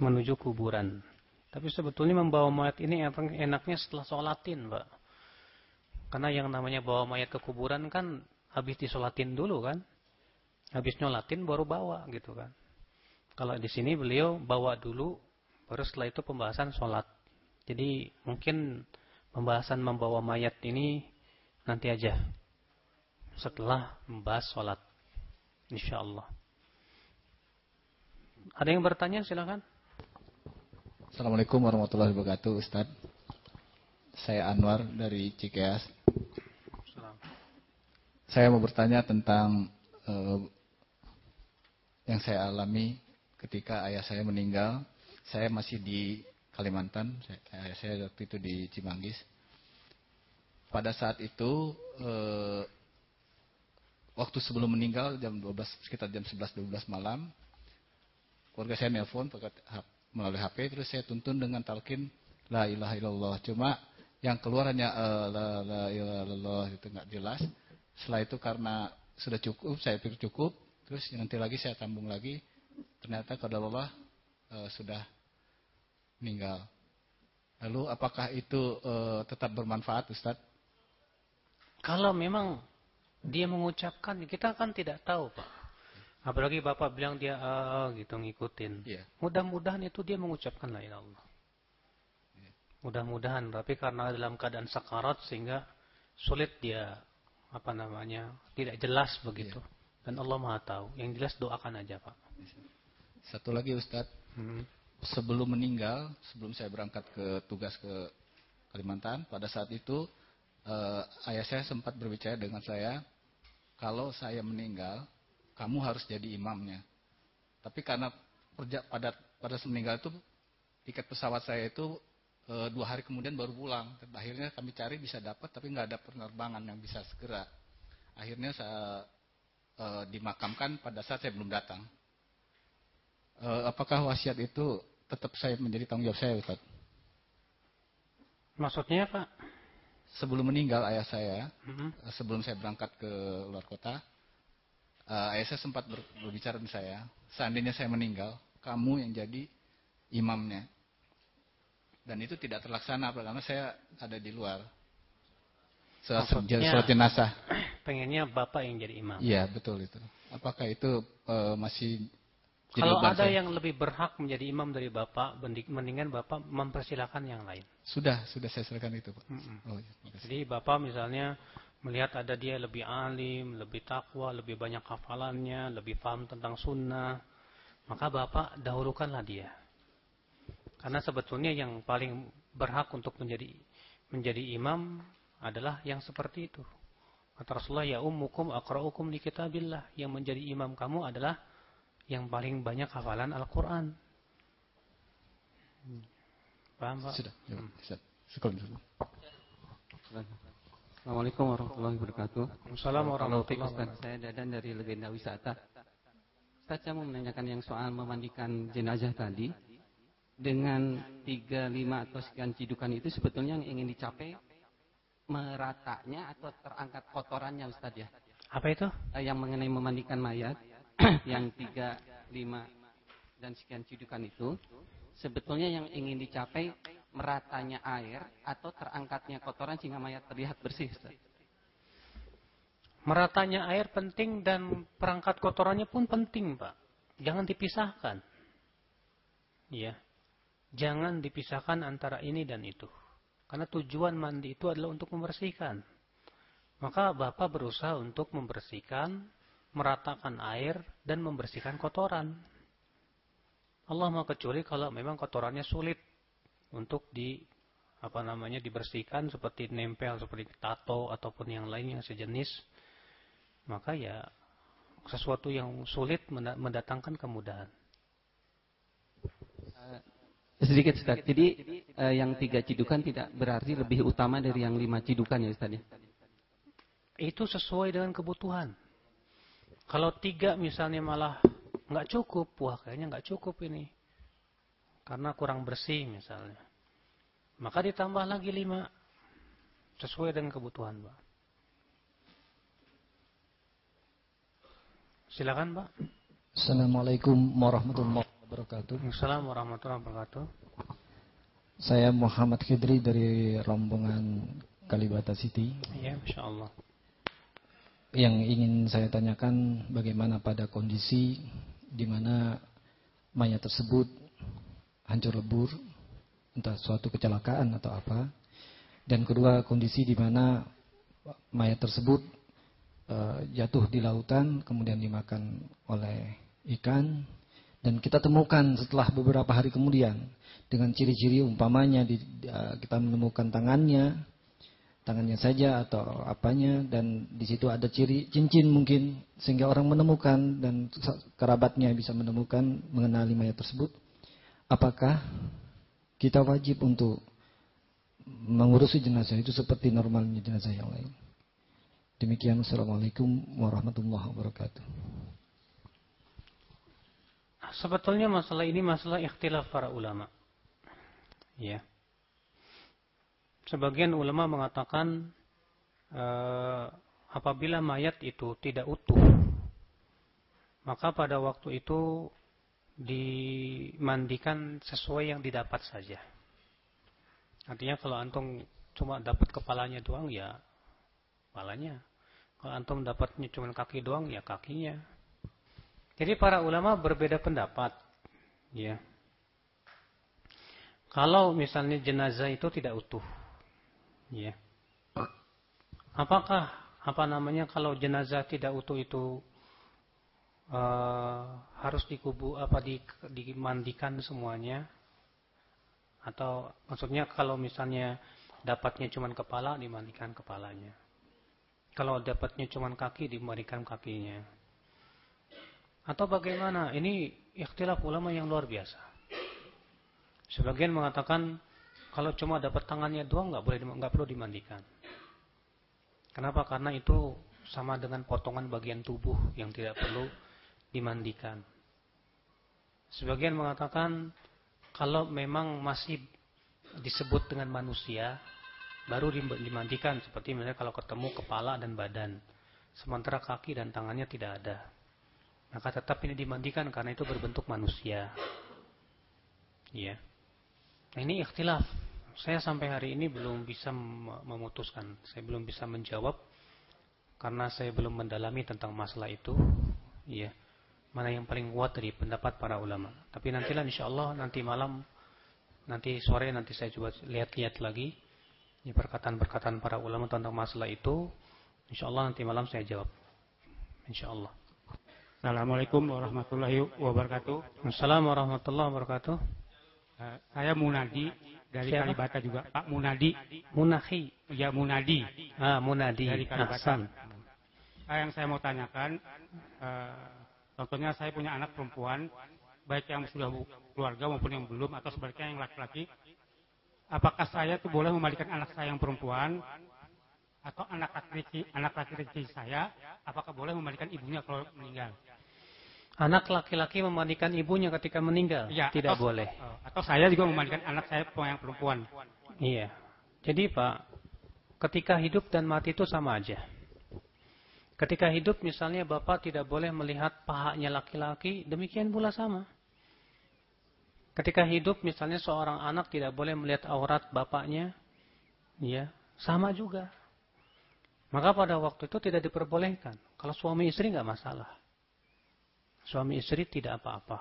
menuju kuburan. Tapi sebetulnya membawa mayat ini enaknya setelah sholatin, Mbak. Karena yang namanya bawa mayat ke kuburan kan habis disolatin dulu kan. Habis nyolatin baru bawa gitu kan. Kalau di sini beliau bawa dulu, baru setelah itu pembahasan sholat. Jadi mungkin pembahasan membawa mayat ini nanti aja. Setelah membahas sholat. Insya Allah. Ada yang bertanya silakan. Assalamualaikum warahmatullahi wabarakatuh Ustaz. Saya Anwar dari Cikeas. Saya mau bertanya tentang uh, yang saya alami ketika ayah saya meninggal. Saya masih di Kalimantan, saya, ayah saya waktu itu di Cimanggis. Pada saat itu uh, waktu sebelum meninggal jam 12 sekitar jam 11 12 malam keluarga saya nelpon pakai melalui HP terus saya tuntun dengan talqin la ilaha illallah. Cuma yang keluar hanya uh, la, la ilaha illallah itu nggak jelas. Setelah itu karena sudah cukup saya pikir cukup terus nanti lagi saya tambung lagi ternyata kalau Allah uh, sudah meninggal. Lalu apakah itu uh, tetap bermanfaat Ustadz kalau memang dia mengucapkan kita kan tidak tahu Pak Apalagi Bapak bilang dia ah, gitu ngikutin. Yeah. Mudah-mudahan itu dia mengucapkan la ilaha illallah. Yeah. Mudah-mudahan, tapi karena dalam keadaan sakarat sehingga sulit dia apa namanya tidak jelas begitu. Yeah. Dan Allah Maha tahu. Yang jelas doakan aja Pak. Satu lagi Ustadz, hmm. sebelum meninggal, sebelum saya berangkat ke tugas ke Kalimantan, pada saat itu uh, ayah saya sempat berbicara dengan saya, kalau saya meninggal, kamu harus jadi imamnya. Tapi karena pada pada meninggal itu tiket pesawat saya itu e, dua hari kemudian baru pulang. Dan akhirnya kami cari bisa dapat tapi nggak ada penerbangan yang bisa segera. Akhirnya saya e, dimakamkan pada saat saya belum datang. E, apakah wasiat itu tetap saya menjadi tanggung jawab saya Ustaz? Maksudnya Pak? Sebelum meninggal ayah saya, mm -hmm. sebelum saya berangkat ke luar kota, uh, ayah saya sempat ber, berbicara dengan saya, seandainya saya meninggal, kamu yang jadi imamnya. Dan itu tidak terlaksana karena saya ada di luar. Sholat jenazah. Pengennya bapak yang jadi imam. Iya betul itu. Apakah itu uh, masih kalau ada saya? yang lebih berhak menjadi imam dari bapak, mendingan bapak mempersilahkan yang lain. Sudah, sudah saya serahkan itu, Pak. Mm -mm. Oh, ya, Jadi bapak misalnya melihat ada dia lebih alim, lebih takwa, lebih banyak hafalannya, lebih paham tentang sunnah, maka bapak dahulukanlah dia. Karena sebetulnya yang paling berhak untuk menjadi menjadi imam adalah yang seperti itu. Kata Rasulullah, ya ummukum akra'ukum di kitabillah. Yang menjadi imam kamu adalah yang paling banyak hafalan Al-Quran. Paham Pak? Sudah. Ya, Sekolah dulu. Assalamualaikum warahmatullahi wabarakatuh. Assalamualaikum warahmatullahi wabarakatuh. Saya Dadan dari Legenda Wisata. Ustaz saya mau menanyakan yang soal memandikan jenazah tadi. Dengan 3, 5 atau sekian cidukan itu sebetulnya yang ingin dicapai meratanya atau terangkat kotorannya Ustaz ya? Apa itu? Eh, yang mengenai memandikan mayat. yang 3, 5 dan sekian cidukan itu. Sebetulnya yang ingin dicapai meratanya air atau terangkatnya kotoran sehingga mayat terlihat bersih. Ustaz. Meratanya air penting dan perangkat kotorannya pun penting, Pak. Jangan dipisahkan. Ya. Jangan dipisahkan antara ini dan itu. Karena tujuan mandi itu adalah untuk membersihkan. Maka Bapak berusaha untuk membersihkan, meratakan air, dan membersihkan kotoran. Allah mau kecuali kalau memang kotorannya sulit untuk di apa namanya dibersihkan seperti nempel seperti tato ataupun yang lain yang sejenis maka ya sesuatu yang sulit mendatangkan kemudahan. Uh, sedikit Ustaz. Jadi uh, yang tiga cidukan tidak berarti lebih utama dari yang lima cidukan ya Ustaz ya? itu sesuai dengan kebutuhan. Kalau tiga misalnya malah nggak cukup wah kayaknya nggak cukup ini karena kurang bersih misalnya. Maka ditambah lagi lima sesuai dengan kebutuhan, Pak. Silakan, Pak. Assalamualaikum warahmatullahi wabarakatuh. Assalamualaikum warahmatullahi wabarakatuh. Saya Muhammad Khidri dari rombongan Kalibata City. Ya, Insya Allah. Yang ingin saya tanyakan bagaimana pada kondisi di mana mayat tersebut hancur lebur, entah suatu kecelakaan atau apa. Dan kedua kondisi di mana mayat tersebut uh, jatuh di lautan kemudian dimakan oleh ikan dan kita temukan setelah beberapa hari kemudian dengan ciri-ciri umpamanya di, uh, kita menemukan tangannya, tangannya saja atau apanya dan di situ ada ciri cincin mungkin sehingga orang menemukan dan kerabatnya bisa menemukan mengenali mayat tersebut. Apakah kita wajib untuk mengurusi jenazah itu seperti normalnya jenazah yang lain? Demikian, Assalamualaikum warahmatullahi wabarakatuh. Sebetulnya masalah ini masalah ikhtilaf para ulama. Ya. Sebagian ulama mengatakan eh, apabila mayat itu tidak utuh, maka pada waktu itu dimandikan sesuai yang didapat saja. Artinya kalau antum cuma dapat kepalanya doang ya kepalanya. Kalau antum dapatnya cuma kaki doang ya kakinya. Jadi para ulama berbeda pendapat. Ya. Kalau misalnya jenazah itu tidak utuh. Ya. Apakah apa namanya kalau jenazah tidak utuh itu uh, harus dikubu apa di, dimandikan semuanya? Atau maksudnya kalau misalnya dapatnya cuma kepala dimandikan kepalanya. Kalau dapatnya cuma kaki dimandikan kakinya. Atau bagaimana? Ini ikhtilaf ulama yang luar biasa. Sebagian mengatakan kalau cuma dapat tangannya doang nggak boleh nggak perlu dimandikan. Kenapa? Karena itu sama dengan potongan bagian tubuh yang tidak perlu dimandikan. Sebagian mengatakan kalau memang masih disebut dengan manusia baru dimandikan seperti misalnya kalau ketemu kepala dan badan sementara kaki dan tangannya tidak ada maka tetap ini dimandikan karena itu berbentuk manusia. Ya. Nah, ini ikhtilaf. Saya sampai hari ini belum bisa memutuskan. Saya belum bisa menjawab karena saya belum mendalami tentang masalah itu. Ya. Mana yang paling kuat dari pendapat para ulama. Tapi nantilah insya Allah nanti malam, nanti sore nanti saya coba lihat-lihat lagi. Ini perkataan-perkataan para ulama tentang masalah itu. Insya Allah nanti malam saya jawab. Insya Allah. Assalamualaikum warahmatullahi wabarakatuh. Assalamualaikum warahmatullahi wabarakatuh. Uh, saya Munadi dari Siapa? Kalibata juga. Pak Munadi. Munahi. Ya Munadi. Ah Munadi. Dari Kalibata. Uh, yang saya mau tanyakan, uh, contohnya saya punya anak perempuan, baik yang sudah keluarga maupun yang belum atau sebaliknya yang laki-laki. Apakah saya tuh boleh memandikan anak saya yang perempuan atau anak laki-laki anak laki-laki saya apakah boleh memandikan ibunya kalau meninggal? Anak laki-laki memandikan ibunya ketika meninggal? Ya, Tidak atau, boleh. Eh, atau saya juga memandikan anak saya yang perempuan. Iya. Jadi Pak, ketika hidup dan mati itu sama aja. Ketika hidup misalnya Bapak tidak boleh melihat pahanya laki-laki, demikian pula sama. Ketika hidup misalnya seorang anak tidak boleh melihat aurat bapaknya, ya, sama juga. Maka pada waktu itu tidak diperbolehkan. Kalau suami istri nggak masalah suami istri tidak apa-apa.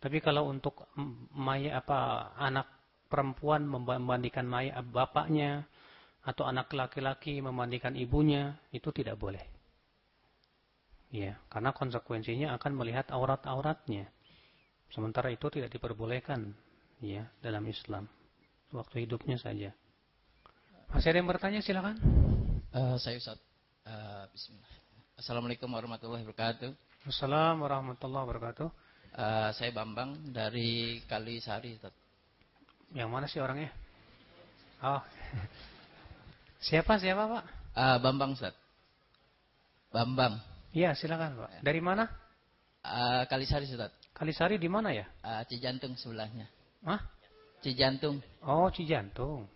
Tapi kalau untuk maya apa anak perempuan memandikan maya bapaknya atau anak laki-laki memandikan ibunya itu tidak boleh. Ya, karena konsekuensinya akan melihat aurat-auratnya. Sementara itu tidak diperbolehkan ya dalam Islam. Waktu hidupnya saja. Masih ada yang bertanya silakan. Uh, saya Ustaz. Uh. Assalamualaikum warahmatullahi wabarakatuh. Assalamualaikum warahmatullahi wabarakatuh. Uh, saya Bambang dari Kalisari. Yang mana sih orangnya? Oh. siapa siapa, Pak? Uh, Bambang, Ustaz. Bambang. Iya, silakan, Pak. Dari mana? Uh, Kalisari, Ustaz. Kalisari di mana ya? Uh, Cijantung sebelahnya. Hah? Cijantung. Oh, Cijantung.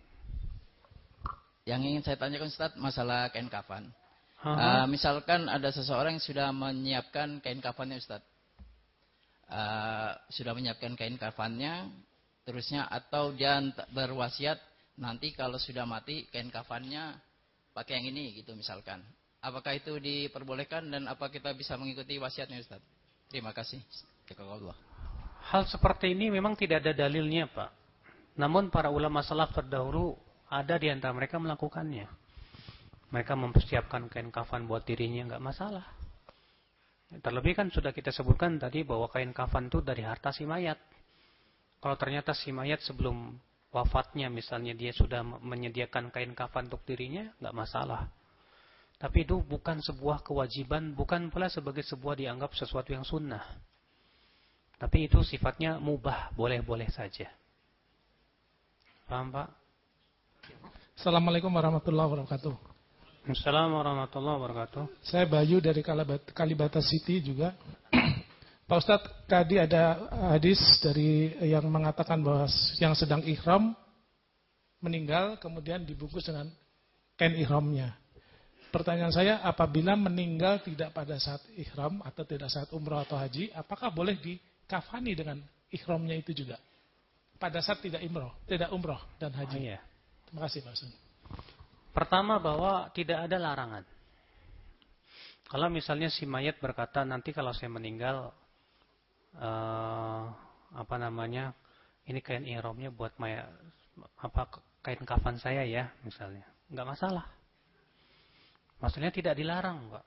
Yang ingin saya tanyakan Ustaz masalah kain kafan. Uh, misalkan ada seseorang yang sudah menyiapkan kain kafannya Ustaz. Uh, sudah menyiapkan kain kafannya, terusnya atau dia berwasiat nanti kalau sudah mati kain kafannya pakai yang ini gitu misalkan. Apakah itu diperbolehkan dan apa kita bisa mengikuti wasiatnya Ustaz? Terima kasih. Hal seperti ini memang tidak ada dalilnya Pak. Namun para ulama salaf terdahulu ada di antara mereka melakukannya mereka mempersiapkan kain kafan buat dirinya nggak masalah. Terlebih kan sudah kita sebutkan tadi bahwa kain kafan itu dari harta si mayat. Kalau ternyata si mayat sebelum wafatnya misalnya dia sudah menyediakan kain kafan untuk dirinya, nggak masalah. Tapi itu bukan sebuah kewajiban, bukan pula sebagai sebuah dianggap sesuatu yang sunnah. Tapi itu sifatnya mubah, boleh-boleh saja. Paham Pak? Assalamualaikum warahmatullahi wabarakatuh. Assalamualaikum warahmatullahi wabarakatuh. Saya Bayu dari Kalibata City juga. Pak Ustadz, tadi ada hadis dari yang mengatakan bahwa yang sedang ihram meninggal kemudian dibungkus dengan kain ihramnya. Pertanyaan saya, apabila meninggal tidak pada saat ihram atau tidak saat umrah atau haji, apakah boleh dikafani dengan ihramnya itu juga? Pada saat tidak umrah, tidak umrah dan haji. Oh, iya. Terima kasih Pak Ustadz. Pertama bahwa tidak ada larangan. Kalau misalnya si mayat berkata nanti kalau saya meninggal uh, apa namanya ini kain ihromnya buat mayat apa kain kafan saya ya misalnya nggak masalah. Maksudnya tidak dilarang, Pak.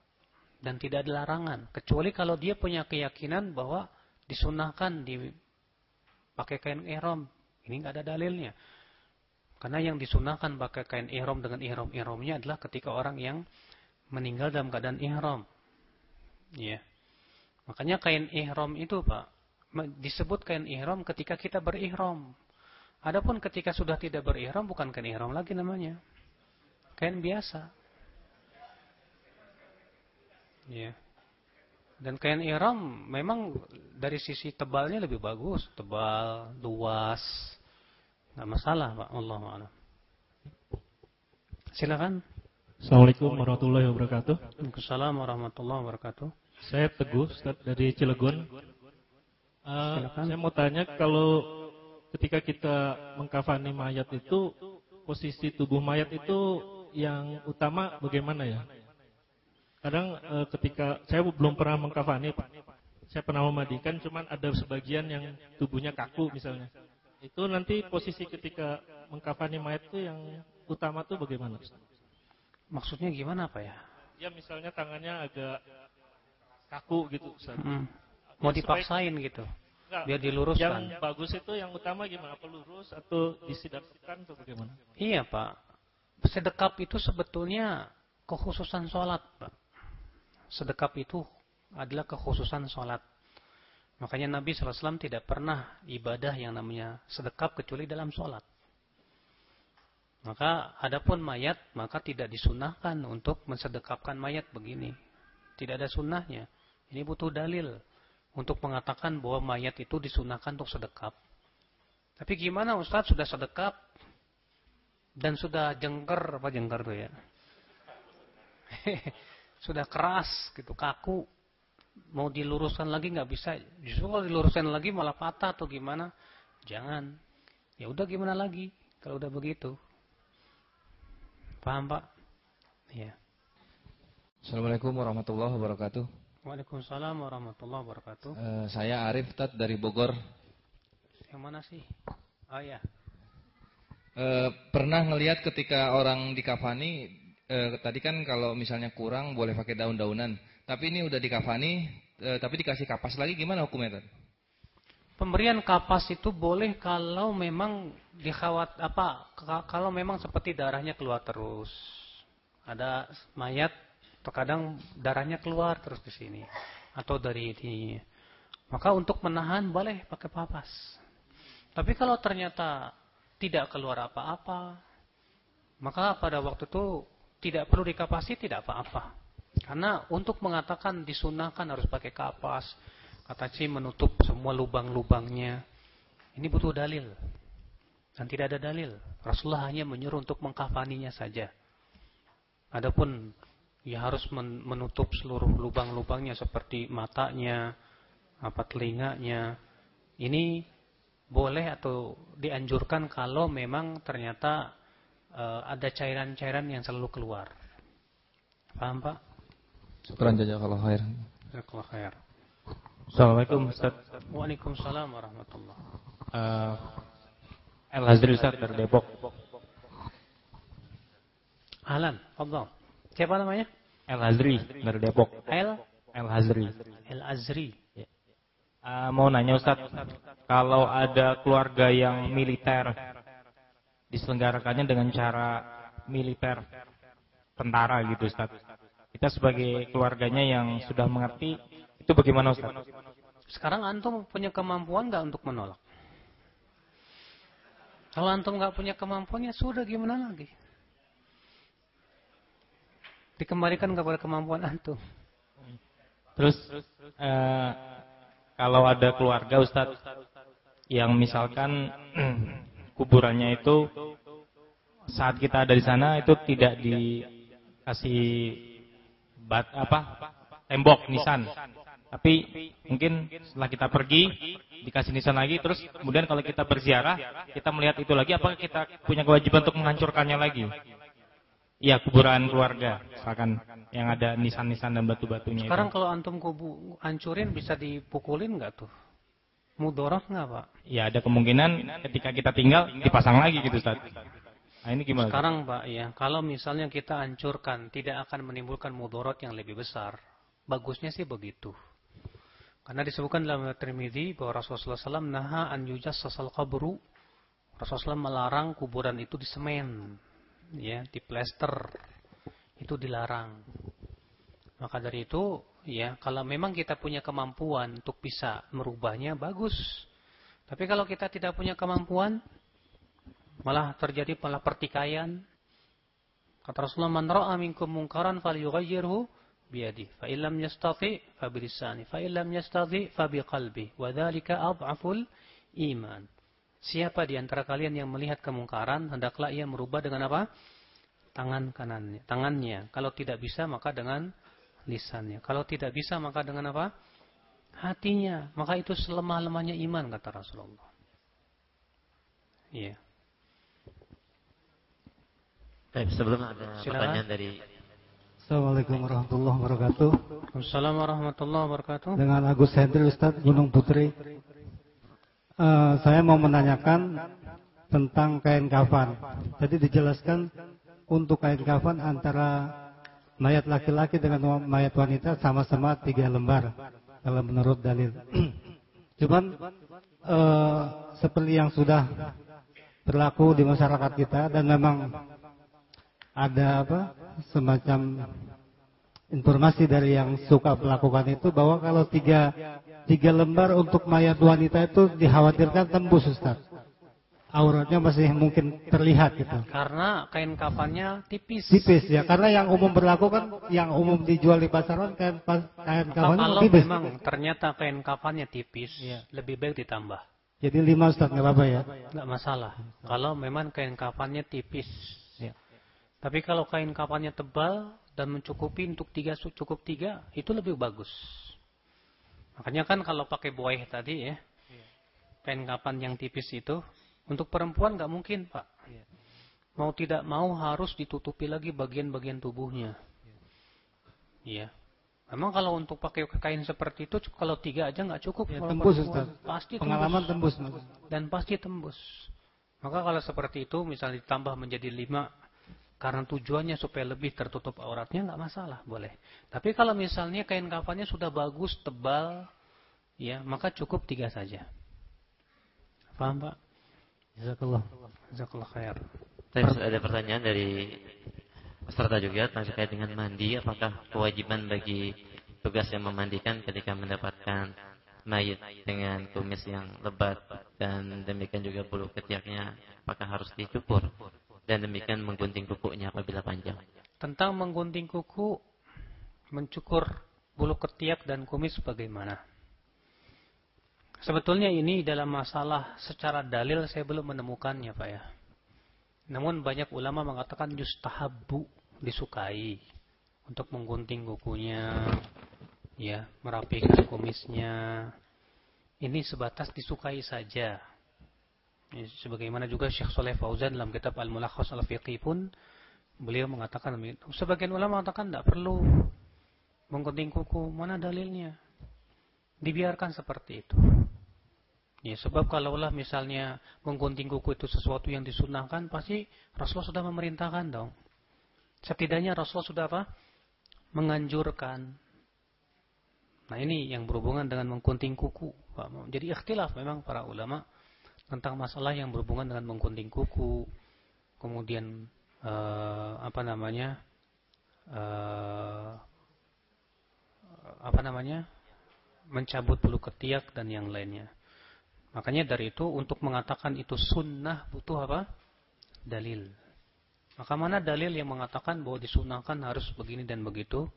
Dan tidak ada larangan. Kecuali kalau dia punya keyakinan bahwa disunahkan dipakai kain ihrom. Ini nggak ada dalilnya. Karena yang disunahkan pakai kain ihram dengan ihram-ihramnya adalah ketika orang yang meninggal dalam keadaan ihram. Ya. Makanya kain ihram itu, Pak, disebut kain ihram ketika kita berihram. Adapun ketika sudah tidak berihram bukan kain ihram lagi namanya. Kain biasa. Ya. Dan kain ihram memang dari sisi tebalnya lebih bagus, tebal, luas, Nggak masalah, Pak. Allah a'lam. Silakan. Assalamualaikum warahmatullahi wabarakatuh. Waalaikumsalam warahmatullahi wabarakatuh. Saya Teguh, Ustaz dari Cilegon. Uh, saya mau tanya kalau ketika kita mengkafani mayat itu posisi tubuh mayat itu yang utama bagaimana ya? Kadang uh, ketika saya belum pernah mengkafani, saya pernah memandikan, cuman ada sebagian yang tubuhnya kaku misalnya. Itu nanti posisi ketika mengkafani mayat itu yang utama tuh bagaimana? Maksudnya gimana apa ya? Ya misalnya tangannya agak kaku gitu. Hmm. Mau dipaksain gitu? Enggak, biar diluruskan. Yang bagus itu yang utama gimana? Apa lurus atau disidapkan atau bagaimana? Iya Pak. Sedekap itu sebetulnya kekhususan sholat Pak. Sedekap itu adalah kekhususan sholat. Makanya Nabi SAW tidak pernah ibadah yang namanya sedekap kecuali dalam sholat. Maka adapun mayat, maka tidak disunahkan untuk mensedekapkan mayat begini. Tidak ada sunnahnya. Ini butuh dalil untuk mengatakan bahwa mayat itu disunahkan untuk sedekap. Tapi gimana Ustaz sudah sedekap dan sudah jengker apa jengker tuh ya? sudah keras gitu, kaku mau diluruskan lagi nggak bisa. Justru kalau diluruskan lagi malah patah atau gimana? Jangan. Ya udah gimana lagi kalau udah begitu. Paham Pak? Iya. Assalamualaikum warahmatullahi wabarakatuh. Waalaikumsalam warahmatullahi wabarakatuh. Uh, saya Arif Tat dari Bogor. Yang mana sih? Oh ya. Uh, pernah ngelihat ketika orang di uh, tadi kan kalau misalnya kurang boleh pakai daun-daunan. Tapi ini udah dikafani, e, tapi dikasih kapas lagi gimana hukumnya tadi? Pemberian kapas itu boleh kalau memang dikhawat apa kalau memang seperti darahnya keluar terus. Ada mayat terkadang darahnya keluar terus di sini atau dari ini. Maka untuk menahan boleh pakai kapas. Tapi kalau ternyata tidak keluar apa-apa, maka pada waktu itu tidak perlu dikapasi tidak apa-apa. Karena untuk mengatakan disunahkan harus pakai kapas, kata si menutup semua lubang-lubangnya. Ini butuh dalil. Dan tidak ada dalil. Rasulullah hanya menyuruh untuk mengkafaninya saja. Adapun ya harus menutup seluruh lubang-lubangnya seperti matanya, apa telinganya. Ini boleh atau dianjurkan kalau memang ternyata uh, ada cairan-cairan yang selalu keluar. Paham Pak? Syukran jazakallahu khair. Jazakallahu khair. Assalamualaikum Ustaz. Waalaikumsalam warahmatullahi uh, El Hazri Ustaz dari Depok. Ahlan, fadhal. Siapa namanya? El Hazri dari Depok. El El Azri. El Azri. Ya. Uh, mau nanya Ustaz, kalau ada keluarga yang militer diselenggarakannya dengan cara militer tentara gitu Ustaz. Kita sebagai keluarganya yang sudah mengerti itu bagaimana Ustaz? Sekarang antum punya kemampuan nggak untuk menolak? Kalau antum nggak punya kemampuan ya sudah gimana lagi? Dikembalikan kepada kemampuan antum. Terus uh, kalau ada keluarga Ustaz yang misalkan kuburannya itu saat kita ada di sana itu tidak dikasih bat apa tembok nisan tapi mungkin setelah kita pergi dikasih nisan lagi terus kemudian kalau kita berziarah kita melihat itu lagi apakah kita punya kewajiban untuk menghancurkannya lagi Iya kuburan keluarga misalkan yang ada nisan-nisan dan batu-batunya Sekarang itu. kalau antum kubu hancurin bisa dipukulin nggak tuh? Mudorot nggak pak? Ya ada kemungkinan ketika kita tinggal dipasang lagi gitu Ustaz. Nah, ini gimana? Sekarang Pak ya, kalau misalnya kita hancurkan tidak akan menimbulkan mudorot yang lebih besar. Bagusnya sih begitu. Karena disebutkan dalam Tirmidzi bahwa Rasulullah SAW naha an sasal qabru. Rasulullah SAW melarang kuburan itu disemen, ya, di plester. Itu dilarang. Maka dari itu, ya, kalau memang kita punya kemampuan untuk bisa merubahnya bagus. Tapi kalau kita tidak punya kemampuan, malah terjadi malah pertikaian. Kata Rasulullah, "Man ra'a minkum munkaran falyughayyirhu biyadi, fa illam yastati fa bilisani, fa illam yastati fa biqalbi, wa dzalika adhaful iman." Siapa di antara kalian yang melihat kemungkaran, hendaklah ia merubah dengan apa? Tangan kanannya, tangannya. Kalau tidak bisa maka dengan lisannya. Kalau tidak bisa maka dengan apa? Hatinya. Maka itu selemah-lemahnya iman kata Rasulullah. Iya. Yeah. Baik, sebelum ada Silakan. pertanyaan dari Assalamualaikum warahmatullahi wabarakatuh. Assalamualaikum warahmatullahi wabarakatuh. Dengan Agus Hendri Ustaz Gunung Putri. Uh, saya mau menanyakan tentang kain kafan. Jadi dijelaskan untuk kain kafan antara mayat laki-laki dengan mayat wanita sama-sama tiga lembar kalau menurut dalil. Cuman uh, seperti yang sudah berlaku di masyarakat kita dan memang ada apa semacam informasi dari yang suka melakukan itu bahwa kalau tiga tiga lembar untuk mayat wanita itu dikhawatirkan tembus Ustaz. Auratnya masih mungkin terlihat gitu. Karena kain kafannya tipis. Tipis ya, karena yang umum berlaku kan yang umum dijual di pasaran kain kain kafannya kalau tipis. memang ternyata kain kafannya tipis, ya. lebih baik ditambah. Jadi lima Ustaz nggak apa-apa ya? Nggak masalah. Kalau memang kain kafannya tipis, tapi kalau kain kafannya tebal dan mencukupi untuk tiga cukup tiga, itu lebih bagus. Makanya kan kalau pakai buah tadi ya, kain kapan yang tipis itu, untuk perempuan nggak mungkin pak. Mau tidak mau harus ditutupi lagi bagian-bagian tubuhnya. Iya. Memang kalau untuk pakai kain seperti itu, kalau tiga aja nggak cukup. Ya, tembus Ustaz. Pasti Pengalaman tembus. tembus. Dan pasti tembus. Maka kalau seperti itu, misalnya ditambah menjadi lima, karena tujuannya supaya lebih tertutup auratnya nggak masalah, boleh. Tapi kalau misalnya kain kafannya sudah bagus, tebal, ya maka cukup tiga saja. Paham Pak? Jazakallah. Jazakallah khair. ada pertanyaan dari peserta juga terkait dengan mandi. Apakah kewajiban bagi tugas yang memandikan ketika mendapatkan mayat dengan kumis yang lebat dan demikian juga bulu ketiaknya apakah harus dicukur? dan demikian menggunting kukunya apabila panjang. Tentang menggunting kuku, mencukur bulu ketiak dan kumis bagaimana? Sebetulnya ini dalam masalah secara dalil saya belum menemukannya Pak ya. Namun banyak ulama mengatakan yustahabu disukai untuk menggunting kukunya, ya, merapikan kumisnya. Ini sebatas disukai saja. Ya, sebagaimana juga Syekh Saleh Fauzan dalam kitab Al-Mulakhas Al-Fiqih pun beliau mengatakan sebagian ulama mengatakan tidak perlu menggunting kuku mana dalilnya dibiarkan seperti itu ya sebab kalaulah misalnya menggunting kuku itu sesuatu yang disunahkan pasti Rasulullah sudah memerintahkan dong. Setidaknya Rasulullah sudah apa? Menganjurkan. Nah ini yang berhubungan dengan menggunting kuku. Jadi ikhtilaf memang para ulama tentang masalah yang berhubungan dengan menggunting kuku, kemudian uh, apa namanya? Uh, apa namanya? Mencabut bulu ketiak dan yang lainnya. Makanya dari itu untuk mengatakan itu sunnah butuh apa? Dalil. Maka mana dalil yang mengatakan bahwa disunahkan harus begini dan begitu?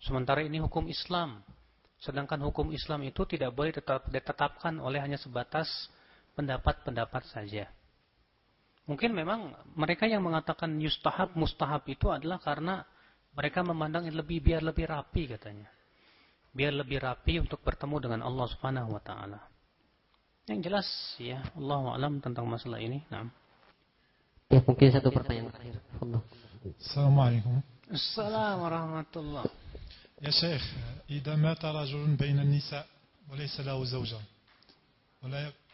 Sementara ini hukum Islam. Sedangkan hukum Islam itu tidak boleh tetap, ditetapkan oleh hanya sebatas pendapat-pendapat saja. Mungkin memang mereka yang mengatakan yustahab, mustahab itu adalah karena mereka memandang lebih biar lebih rapi katanya. Biar lebih rapi untuk bertemu dengan Allah Subhanahu wa taala. Yang jelas ya, Allah alam tentang masalah ini. Nah. Ya, mungkin satu pertanyaan terakhir. Assalamualaikum. Assalamualaikum warahmatullahi يا شيخ إذا مات رجل بين النساء وليس له زوجة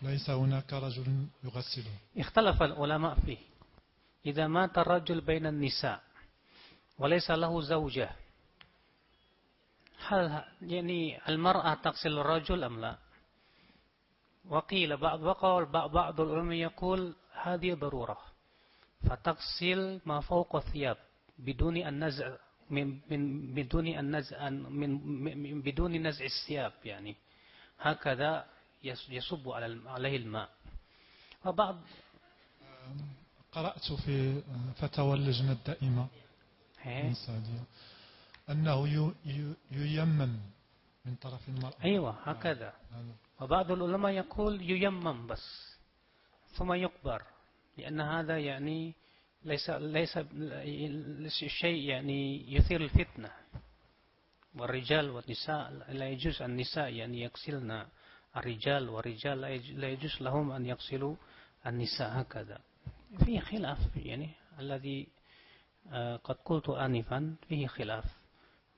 وليس هناك رجل يغسله اختلف العلماء فيه إذا مات الرجل بين النساء وليس له زوجة هل يعني المرأة تغسل الرجل أم لا وقيل بعض وقال بعض العلماء يقول هذه ضرورة. فتغسل ما فوق الثياب بدون أن نزع من من بدون النزع من من بدون نزع الثياب يعني. هكذا يصب على عليه الماء. وبعض قرأت في فتاوى اللجنة الدائمة السعودية أنه ييمم من طرف المرأة. أيوة هكذا. وبعض العلماء يقول ييمم بس ثم يقبر لأن هذا يعني ليس ليس شيء يعني يثير الفتنة. والرجال والنساء لا يجوز النساء يعني يغسلن الرجال والرجال لا يجوز لهم أن يغسلوا النساء هكذا. فيه خلاف يعني الذي قد قلت آنفا فيه خلاف.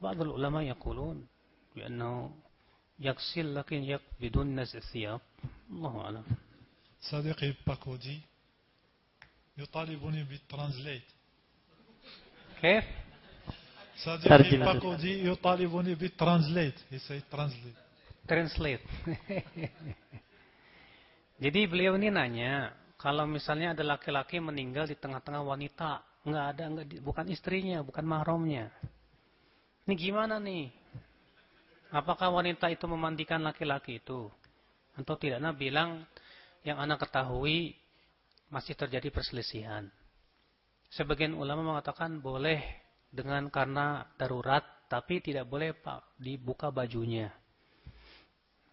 بعض العلماء يقولون بأنه يغسل لكن بدون نزع الثياب الله أعلم صديقي باكودي يطالبني بالترانزليت كيف؟ صديقي باكودي يطالبني بالترانزليت he said translate translate jadi beliau ini nanya kalau misalnya ada laki-laki meninggal di tengah-tengah wanita nggak ada nggak bukan istrinya bukan mahramnya ini gimana nih Apakah wanita itu memandikan laki-laki itu atau tidak nah bilang yang anak ketahui masih terjadi perselisihan. Sebagian ulama mengatakan boleh dengan karena darurat, tapi tidak boleh pak dibuka bajunya.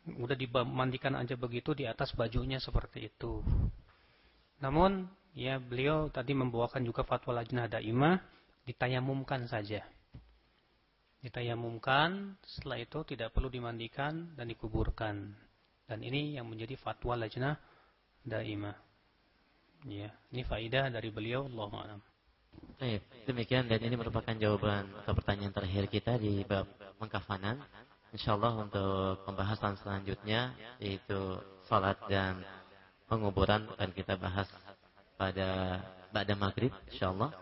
Udah dimandikan aja begitu di atas bajunya seperti itu. Namun ya beliau tadi membawakan juga fatwa lajnah daimah ditayamumkan saja. Ditayamumkan, setelah itu tidak perlu dimandikan dan dikuburkan. Dan ini yang menjadi fatwa lajnah daimah. Ya, ini faidah dari beliau Allah a'lam. Baik, demikian dan ini merupakan jawaban atau pertanyaan terakhir kita di bab pengkafanan. Insyaallah untuk pembahasan selanjutnya yaitu salat dan penguburan akan kita bahas pada pada maghrib insyaallah.